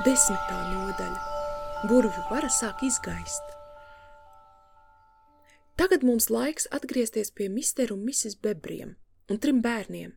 Desmitā nodaļa. Burvju vara sāk izgaist. Tagad mums laiks atgriezties pie mistera un misis bebriem un trim bērniem.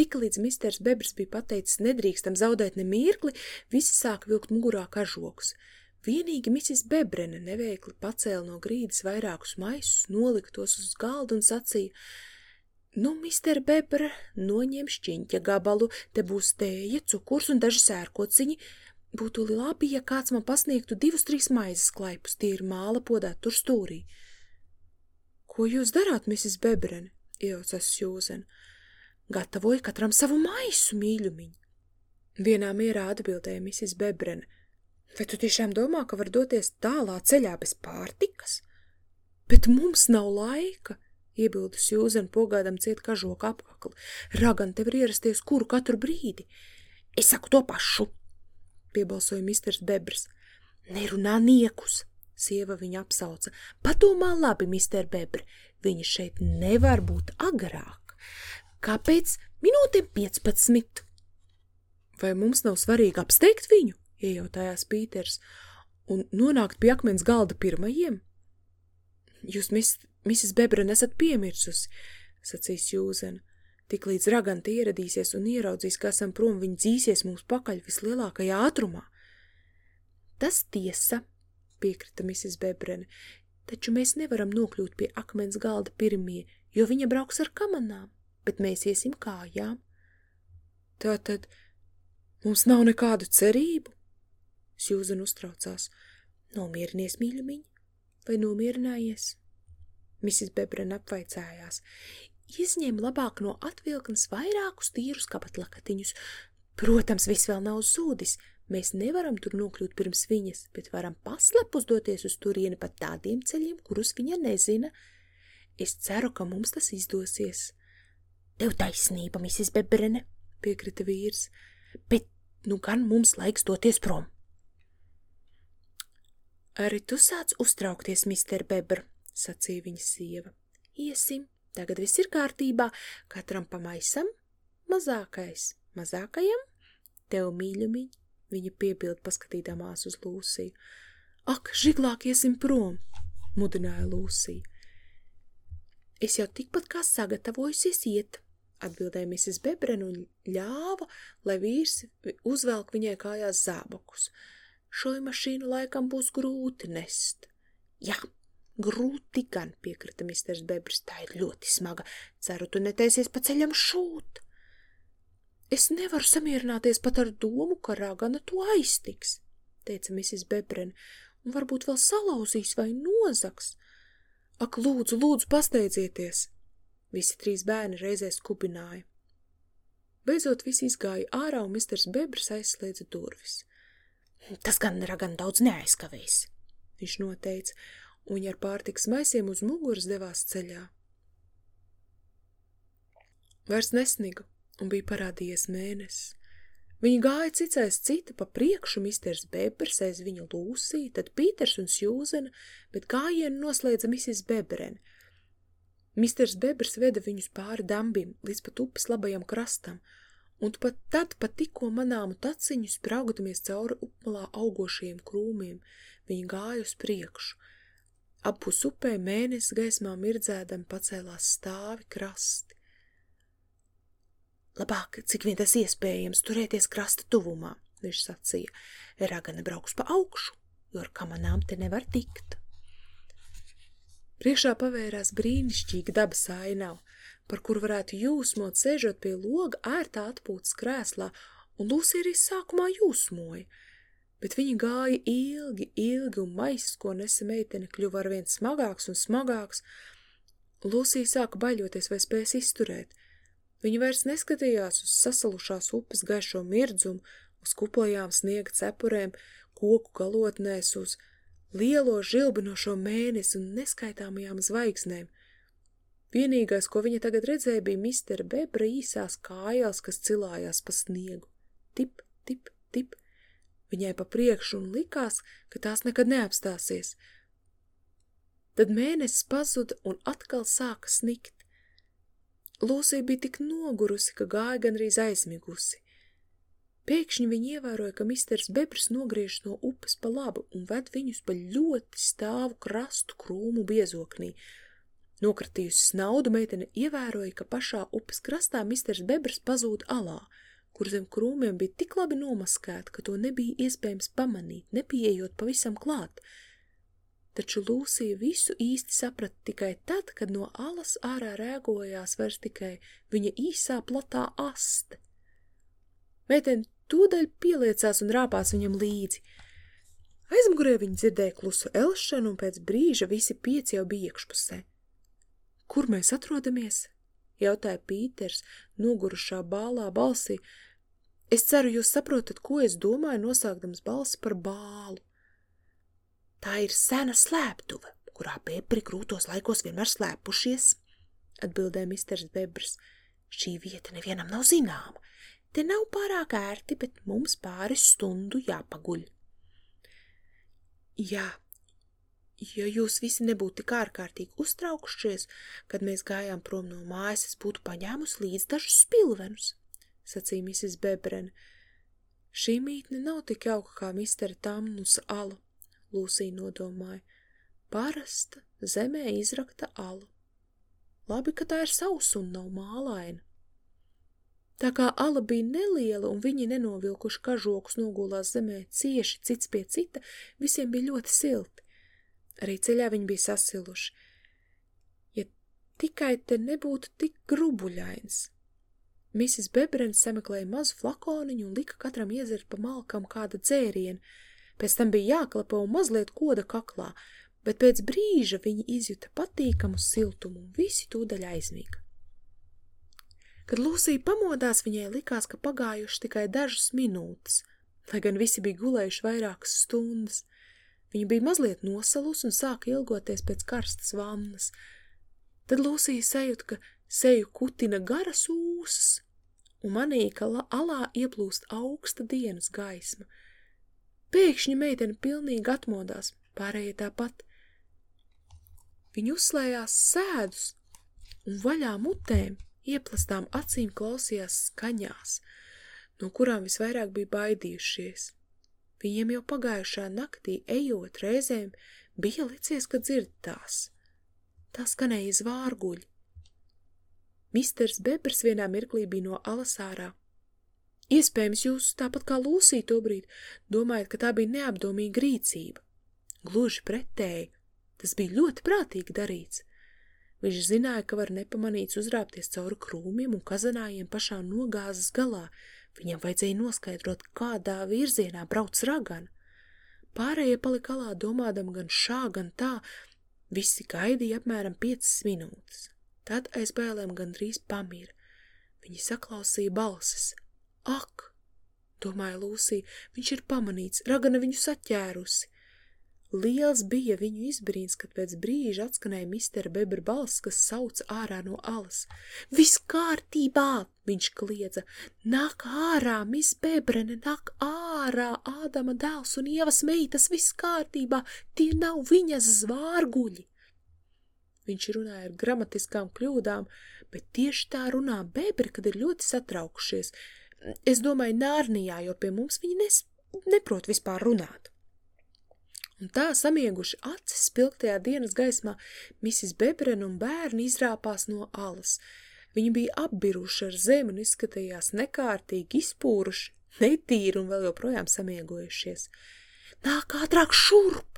Tik līdz misters bebrs bija pateicis nedrīkstam zaudēt ne mirkli, visi sāk vilkt mugurā kažokus. Vienīgi misis bebrene neveikli pacēla no grīdas vairākus maisus, noliktos uz galdu un sacīja – Nu, mister Bebra, noņem šķiņķa gabalu, te būs tēja, cukurs un daži sērkociņi. Būtu labi, ja kāds man pasniegtu divus, trīs maizes klaipus, tie ir māla podā tur stūrī. Ko jūs darāt, misis Bebrene? iejaucas Sjūzen. Gatavoju katram savu maisu, mīļumiņ. Vienā mierā atbildēja misis Bebrene. Vai tu tiešām domā, ka var doties tālā ceļā bez pārtikas? Bet mums nav laika, Iebildu Sjūzen pogādam ciet kažoku apkakli. Ragan tev ir ierasties kuru katru brīdi. Es saku to pašu, piebalsoja misters Bebrs. Nerunā niekus, sieva viņa apsauca. Padomā labi, mister Bebri, viņa šeit nevar būt agrāk. Kāpēc minūtēm 15? Vai mums nav svarīgi apsteigt viņu? iejautājās Pīters un nonākt pie akmens galda pirmajiem. Jūs, mis, Misis Bebra nesat piemirsusi, sacīs Jūzena. Tik līdz Raganta ieradīsies un ieraudzīs, ka esam prom, viņa dzīsies mūs pakaļ vislielākajā ātrumā. Tas tiesa, piekrita Misis Bebrene, taču mēs nevaram nokļūt pie akmens galda pirmie, jo viņa brauks ar kamanām, bet mēs iesim kājām. Tātad mums nav nekādu cerību? Sjūzena uztraucās. Nomierinies, mīļumiņ, vai nomierinājies? Mrs. Bebren apvaicājās. Izņem labāk no atvilknes vairākus tīrus kabatlakatiņus. Protams, viss vēl nav zūdis. Mēs nevaram tur nokļūt pirms viņas, bet varam paslepus doties uz turieni pa tādiem ceļiem, kurus viņa nezina. Es ceru, ka mums tas izdosies. Tev taisnība, Mrs. Bebrene, piekrita vīrs, bet nu gan mums laiks doties prom. Arī tu sāc uztraukties, Mister Bebr, sacīja viņa sieva. Iesim, tagad viss ir kārtībā, katram pamaisam, mazākais, mazākajam, tev mīļumiņ, viņa piebild paskatīdamās uz Lūsiju. Ak, žiglāk iesim prom, mudināja Lūsija. Es jau tikpat kā sagatavojusies iet, atbildēja Mrs. Bebren un ļāva, lai vīrs uzvelk viņai kājās zābakus. Šo mašīnu laikam būs grūti nest. Jā, Grūti gan, piekrita misters Bebrs, tā ir ļoti smaga. Ceru, tu netaisies pa ceļam šūt. Es nevaru samierināties pat ar domu, ka ragana to aiztiks, teica Mrs. Bebren, un varbūt vēl salauzīs vai nozaks. Ak, lūdzu, lūdzu, pasteidzieties! Visi trīs bērni reizē skubināja. Beidzot visi izgāja ārā, un misters Bebrs aizslēdza durvis. Tas gan ragan daudz neaizkavēs, viņš noteica, un viņa ar pārtiks maisiem uz muguras devās ceļā. Vairs nesniga, un bija parādījies mēnesis. Viņa gāja cicais cita pa priekšu, misters Bebers aiz viņu Lūsī, tad Pīters un Sjūzena, bet gājienu noslēdza misis Beberene. Misters Bebers veda viņus pāri dambim līdz pat upes labajam krastam, un pat tad pat tikko manāmu taciņu spraugodamies cauri upmalā augošajiem krūmiem, viņi gāja uz priekšu, Apus upē mēnesis gaismā mirdzēdam pacēlās stāvi krasti. Labāk, cik vien tas iespējams, turēties krasta tuvumā, viņš sacīja. Ragana brauks pa augšu, jo ar kamanām te nevar tikt. Priekšā pavērās brīnišķīga dabas ainava, par kur varētu jūsmot sēžot pie loga ērtā atpūtas krēslā, un Lūsija arī sākumā jūsmoja – bet viņa gāja ilgi, ilgi, un maisis, ko nesa meitene, kļuva arvien smagāks un smagāks. Lūsija sāka baļoties, vai spēs izturēt. Viņa vairs neskatījās uz sasalušās upes gaišo mirdzumu, uz kuplajām sniega cepurēm, koku galotnēs, uz lielo žilbinošo mēnesi un neskaitāmajām zvaigznēm. Vienīgais, ko viņa tagad redzēja, bija mistera bebra īsās kājās, kas cilājās pa sniegu. Tip, tip, tip, viņai pa priekšu un likās, ka tās nekad neapstāsies. Tad mēnesis pazuda un atkal sāka snikt. Lūsija bija tik nogurusi, ka gāja gandrīz aizmigusi. Pēkšņi viņi ievēroja, ka misters Bebrs nogriež no upes pa labu un ved viņus pa ļoti stāvu krastu krūmu biezoknī. Nokratījusi snaudu meitene ievēroja, ka pašā upes krastā misters Bebrs pazūd alā, kur zem krūmiem bija tik labi nomaskēta, ka to nebija iespējams pamanīt, nepieejot pavisam klāt. Taču Lūsija visu īsti saprata tikai tad, kad no alas ārā rēgojās vairs tikai viņa īsā platā aste. Meitene tūdaļ pieliecās un rāpās viņam līdzi. Aizmugurē viņa dzirdēja klusu elšanu, un pēc brīža visi pieci jau bija iekšpusē. Kur mēs atrodamies? jautāja Pīters, nogurušā bālā balsī. Es ceru, jūs saprotat, ko es domāju, nosākdams balsi par bālu. Tā ir sena slēptuve, kurā bebri grūtos laikos vienmēr slēpušies, atbildēja misters Bebrs. Šī vieta nevienam nav zināma, Te nav pārāk ērti, bet mums pāris stundu jāpaguļ. Jā, ja jūs visi nebūtu tik ārkārtīgi uztraukušies, kad mēs gājām prom no mājas, es būtu paņēmusi līdz dažus spilvenus, sacīja Mrs. Bebrena. Šī mītne nav tik jauka kā mistera Tamnus ala, Lūsija nodomāja. Parasta, zemē izrakta ala. Labi, ka tā ir sausa un nav mālaina. Tā kā ala bija neliela un viņi nenovilkuši kažokus nogulās zemē cieši cits pie cita, visiem bija ļoti silti. Arī ceļā viņi bija sasiluši. Ja tikai te nebūtu tik grubuļains. Mrs. Bebrens sameklēja mazu flakoniņu un lika katram iezert pa malkam kāda dzēriena. Pēc tam bija jāklapo un mazliet koda kaklā, bet pēc brīža viņi izjuta patīkamu siltumu un visi tūdaļ aizmīga. Kad Lūsija pamodās, viņai likās, ka pagājuši tikai dažas minūtes, lai gan visi bija gulējuši vairākas stundas. Viņa bija mazliet nosalus un sāka ilgoties pēc karstas vannas. Tad Lūsija sajūta, ka seju kutina garas ūsas, un manīja, ka alā ieplūst augsta dienas gaisma. Pēkšņi meitene pilnīgi atmodās, pārējie tāpat. Viņa uzslējās sēdus un vaļā mutēm ieplastām acīm klausījās skaņās, no kurām visvairāk bija baidījušies. Viņiem jau pagājušā naktī ejot reizēm bija licies, ka dzird tās. Tā skanēja zvārguļi. Misters Bebers vienā mirklī bija no alasārā. Iespējams, jūs tāpat kā Lūsija tobrīd domājat, ka tā bija neapdomīga rīcība. Gluži pretēji, tas bija ļoti prātīgi darīts. Viņš zināja, ka var nepamanīts uzrāpties cauri krūmiem un kazanājiem pašā nogāzes galā. Viņam vajadzēja noskaidrot, kādā virzienā brauc ragana. Pārējie palika alā domādam gan šā, gan tā. Visi gaidīja apmēram piecas minūtes. Tad aiz bailēm gandrīz pamira. Viņi saklausīja balsis. Ak! domāja Lūsija, viņš ir pamanīts, ragana viņu saķērusi. Liels bija viņu izbrīns, kad pēc brīža atskanēja mistera Bebra balss, kas sauc ārā no alas. Viss kārtībā, viņš kliedza. Nāk ārā, mis Bebrene, nāk ārā, Ādama dēls un Ievas meitas, viss kārtībā, tie nav viņas zvārguļi. Viņš runāja ar gramatiskām kļūdām, bet tieši tā runā Bebri, kad ir ļoti satraukšies. Es domāju, Nārnijā, jo pie mums viņi nes, neprot vispār runāt un tā samieguši acis spilgtajā dienas gaismā, Mrs. Bebren un bērni izrāpās no alas. Viņi bija apbiruši ar zemi un izskatījās nekārtīgi izpūruši, netīri un vēl joprojām samiegojušies. Nāk ātrāk šurp!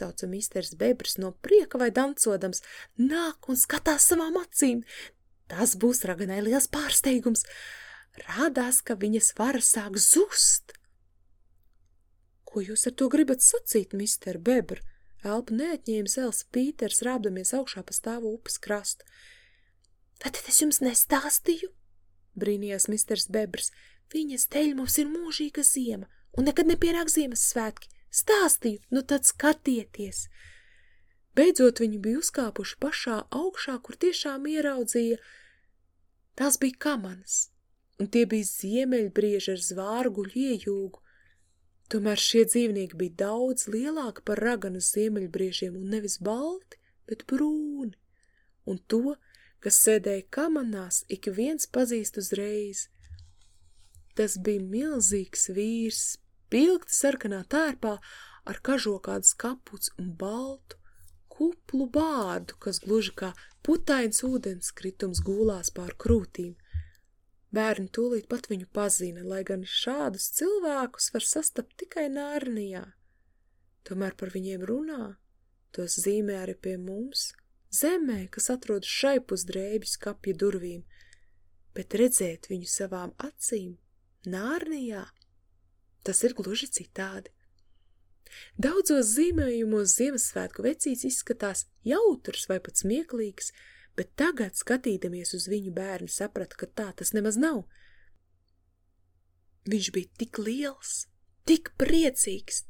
Sauca misters Bebrs no prieka vai dancodams, nāk un skatās savām acīm. Tas būs raganai liels pārsteigums. Rādās, ka viņas vara sāk zust. Ko jūs ar to gribat sacīt, mister Bebr? Elpu neatņēma Elsa Pīters, rābdamies augšā pa stāvu upes krastu. Tad es jums nestāstīju? Brīnījās misters Bebrs. Viņas teļ mums ir mūžīga ziema, un nekad nepienāk Ziemassvētki. Stāstīju, nu tad skatieties! Beidzot viņi bija uzkāpuši pašā augšā, kur tiešām ieraudzīja. Tās bija kamanas, un tie bija ziemeļbrieži ar zvārguļu iejūgu, Tomēr šie dzīvnieki bija daudz lielāki par raganas ziemeļbriežiem un nevis balti, bet brūni. Un to, kas sēdēja kamanās, ik viens pazīst uzreiz. Tas bija milzīgs vīrs, pilgti sarkanā tērpā, ar kažokādas kaputs un baltu, kuplu bārdu, kas gluži kā putains ūdens kritums gulās pār krūtīm. Bērni tūlīt pat viņu pazina, lai gan šādus cilvēkus var sastapt tikai Nārnijā. Tomēr par viņiem runā, tos zīmē arī pie mums, zemē, kas atrodas šaipus drēbis kapja durvīm, bet redzēt viņu savām acīm, Nārnijā, tas ir gluži citādi. Daudzos zīmējumos Ziemassvētku vecīts izskatās jautrs vai pat smieklīgs, bet tagad, skatīdamies uz viņu bērnu, saprata, ka tā tas nemaz nav. Viņš bija tik liels, tik priecīgs,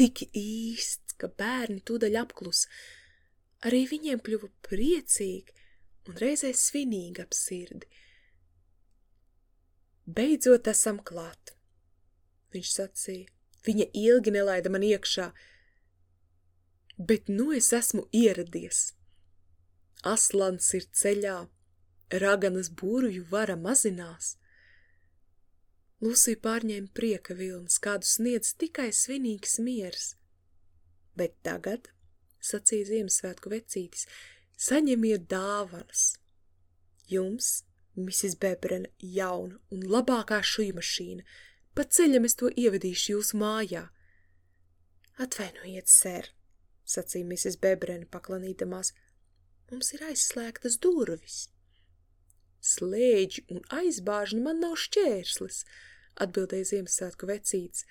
tik īsts, ka bērni tūdaļ apklus. Arī viņiem kļuva priecīgi un reizē svinīgi ap sirdi. Beidzot esam klāt, viņš sacīja. Viņa ilgi nelaida man iekšā, bet nu es esmu ieradies. Aslans ir ceļā, raganas burvju vara mazinās. Lūsija pārņēma prieka vilnas, kādu sniedz tikai svinīgs miers. Bet tagad, sacīja Ziemassvētku vecītis, saņemiet dāvanas. Jums, Mrs. Bebrena, jauna un labākā šī mašīna, pa ceļam es to ievedīšu jūsu mājā. Atvainojiet, ser, sacīja Mrs. Bebrena paklanīdamās, Mums ir aizslēgtas durvis. Slēģi un aizbāžņi man nav šķērslis, atbildēja Ziemassvētku vecīts,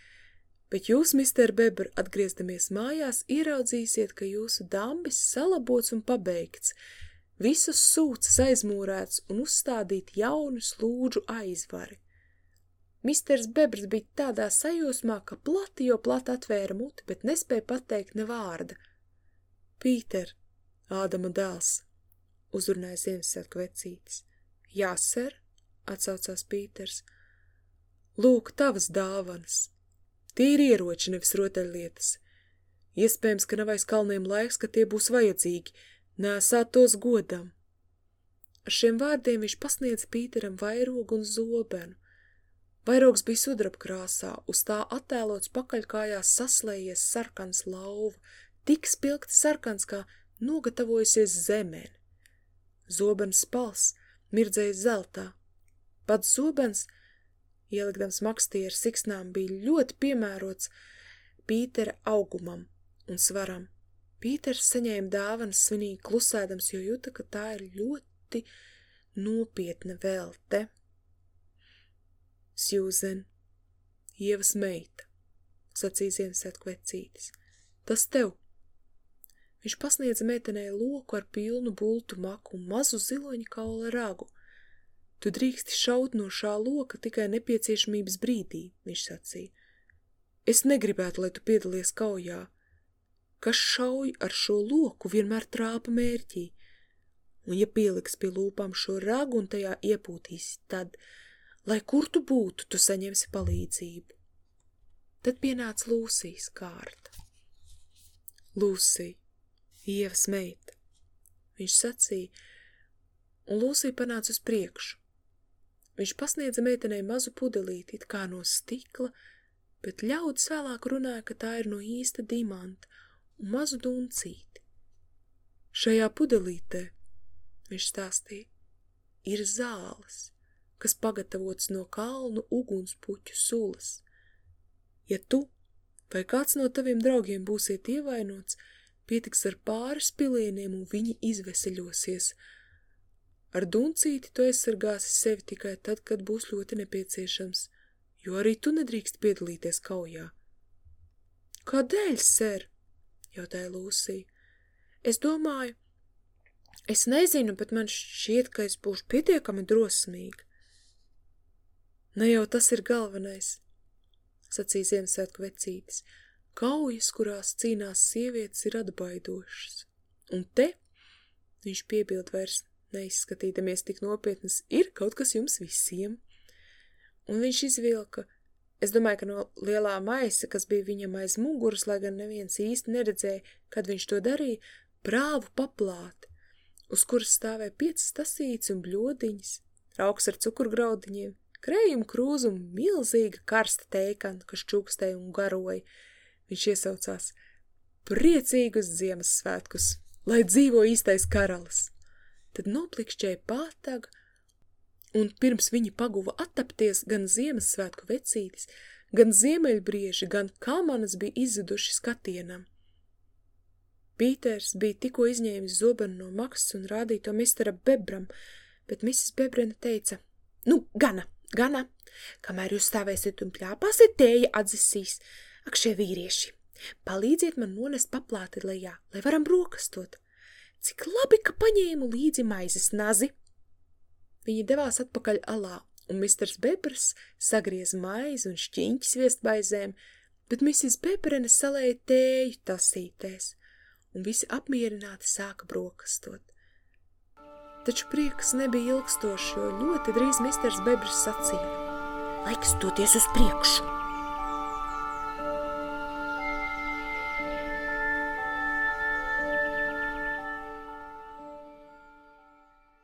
bet jūs, mister Beber, atgriezdamies mājās, ieraudzīsiet, ka jūsu dambis salabots un pabeigts, visas sūcas aizmūrēts un uzstādīt jaunu slūdžu aizvari. Misters Bebrs bija tādā sajūsmā, ka plati jo plati atvēra muti, bet nespēja pateikt ne vārda. Pīter, Ādama dēls, uzrunāja Ziemassvētku vecītis. Jā, ser, atsaucās Pīters. Lūk, tavas dāvanas. Tie ir ieroči, nevis rotaļlietas. Iespējams, ka nav aiz kalniem laiks, ka tie būs vajadzīgi, nesāt tos godam. Ar šiem vārdiem viņš pasniedz Pīteram vairogu un zobenu. Vairogs bija sudrabkrāsā, uz tā attēlots pakaļkājās saslējies sarkans lauva, tik spilgti sarkans, kā nogatavojusies zemēn. Zobens spals mirdzēja zeltā. Pats zobens, ielikdams makstī ar siksnām, bija ļoti piemērots Pītera augumam un svaram. Pīters saņēma dāvanas svinīgi klusēdams, jo jūta, ka tā ir ļoti nopietna vēlte. Sjūzen, Ievas meita, sacīja Ziemassvētku vecītis. Tas tev, Viņš pasniedza meitenei loku ar pilnu bultu maku un mazu ziloņa kaula ragu. Tu drīksti šaut no šā loka tikai nepieciešamības brīdī, viņš sacīja. Es negribētu, lai tu piedalies kaujā. Kas šauj ar šo loku vienmēr trāpa mērķī, un ja pieliks pie lūpām šo ragu un tajā iepūtīsi, tad, lai kur tu būtu, tu saņemsi palīdzību. Tad pienāca Lūsijas kārta. Lūsija, Ievas meita, viņš sacīja, un Lūsija panāca uz priekšu. Viņš pasniedza meitenei mazu pudelīti, it kā no stikla, bet ļaudis vēlāk runāja, ka tā ir no īsta dimanta un mazu duncīti. Šajā pudelītē, viņš stāstīja, ir zāles, kas pagatavots no kalnu ugunspuķu sulas. Ja tu vai kāds no taviem draugiem būsiet ievainots, pietiks ar pāris pilieniem un viņi izveseļosies. Ar duncīti tu aizsargāsi sevi tikai tad, kad būs ļoti nepieciešams, jo arī tu nedrīkst piedalīties kaujā. Kādēļ, ser? jautāja Lūsija. Es domāju, es nezinu, bet man šķiet, ka es būšu pietiekami drosmīga. Ne jau tas ir galvenais, sacīja Ziemassvētku vecītis. Kaujas, kurās cīnās sievietes, ir atbaidošas. Un te, viņš piebild vairs, neizskatīdamies tik nopietnas, ir kaut kas jums visiem. Un viņš izvilka, es domāju, ka no lielā maisa, kas bija viņam aiz muguras, lai gan neviens īsti neredzēja, kad viņš to darīja, prāvu paplāti, uz kuras stāvēja piecas tasītes un bļodiņas, trauks ar cukurgraudiņiem, krējuma krūzu un milzīga karsta teikana, kas čukstēja un garoja. Viņš iesaucās priecīgus Ziemassvētkus, lai dzīvo īstais karalis. Tad noplikšķēja pātaga, un pirms viņi paguva attapties gan Ziemassvētku vecītis, gan ziemeļbrieži, gan kamanas bija izzuduši skatienam. Pīters bija tikko izņēmis zobenu no maksas un rādīja to mistera Bebram, bet Mrs. Bebrena teica, nu, gana, gana, kamēr jūs stāvēsiet un pļāpāsiet, tēja atzisīs. Ak, šie vīrieši, palīdziet man nonest paplāti lejā, lai varam brokastot. Cik labi, ka paņēmu līdzi maizes nazi. Viņi devās atpakaļ alā, un misters Bebrs sagriez maizi un šķiņķis viestbaizēm, bet Mrs. Bebrena salēja tēju tasītēs un visi apmierināti sāka brokastot. Taču prieks nebija ilgstošs, jo ļoti drīz misters Bebris sacīja: Laiks doties uz priekšu!